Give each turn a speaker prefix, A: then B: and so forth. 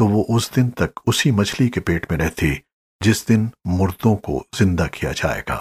A: तो वो उस दिन तक उसी मछली के पेट में रहती, जिस दिन मुर्दों को ज़िंदा किया जाएगा।